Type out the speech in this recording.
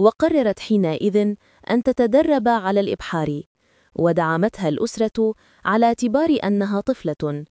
وقررت حينئذ أن تتدرب على الإبحار ودعمتها الأسرة على اعتبار أنها طفلة.